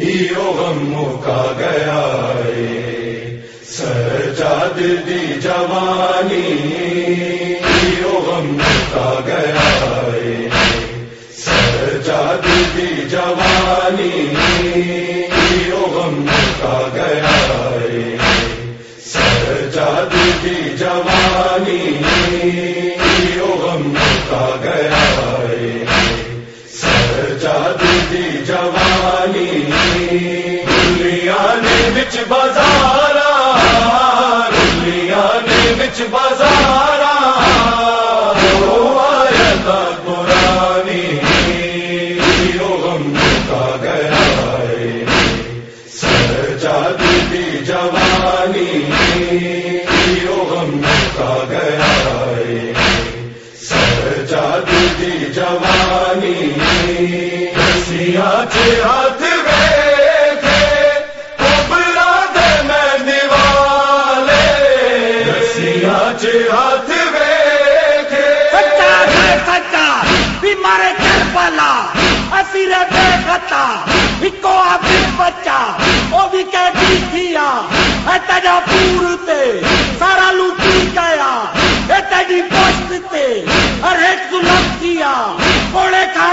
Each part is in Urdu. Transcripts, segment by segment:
ہیرو غموں کا گیا سجاد دی جوانی ہیرو غموں کا گیا سجاد دی جوانی ہیرو غموں کا گیا سجاد دی جوانی والا۔ ہر ایک ظلم کیا کوڑے کھا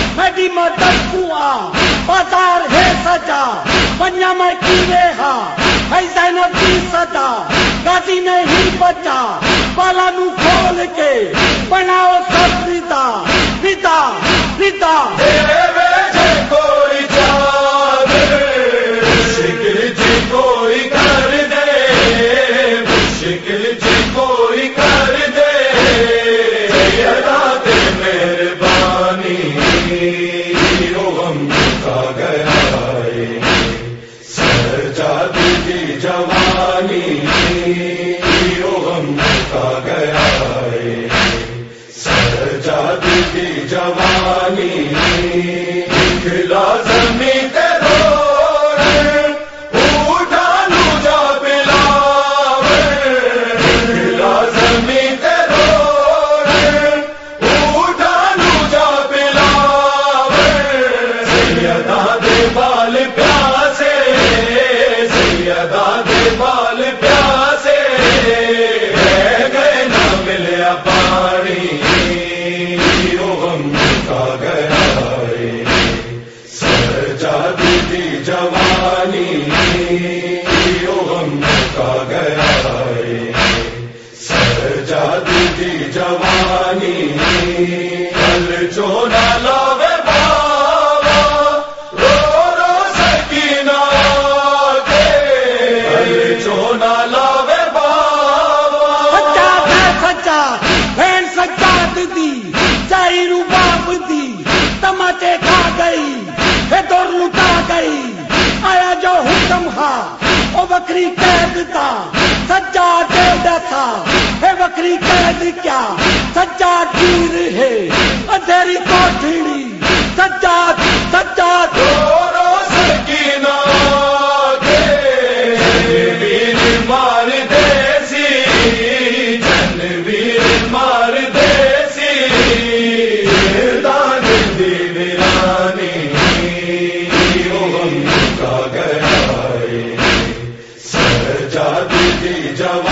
میڈی مدد کوہ بازار ہے سجا، بنیا میں کیوے ہا ہی زینب کی صدا گازی نہیں بچا، بالا نو کھول کے بناو سب ردا ردا ردا ردا۔ بکری قید کیا؟ سجا گیر ہے اندھیری کوٹھڑی۔ سجاد سجاد رو رو جب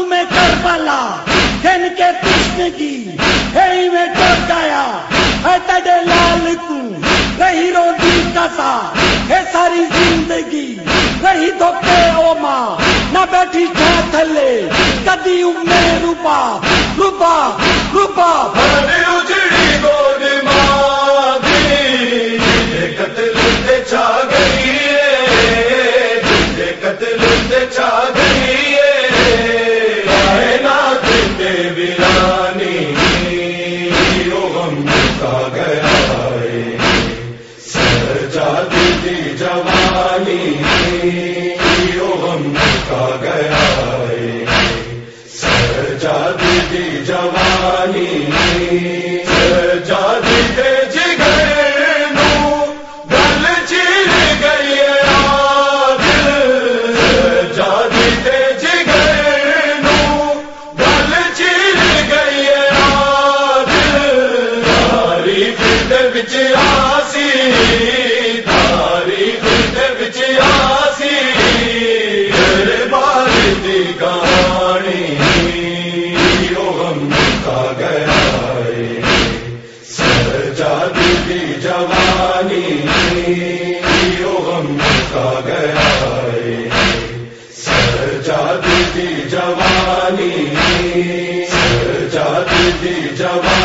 معصوم کربلا جن کے تشنگی ہی میں ڈر گیا ہے تڈے لال کو رہی رو دی کسا ہے ساری زندگی، رہی دھوکے او ماں۔ نہ بیٹھی چھا تھلے کدی امے روپا روپا روپا۔ چیاسی تاریخ سر جاتی کی جوانی کا گیا سر جاتی کی جوانی سر جاتی کی جوانی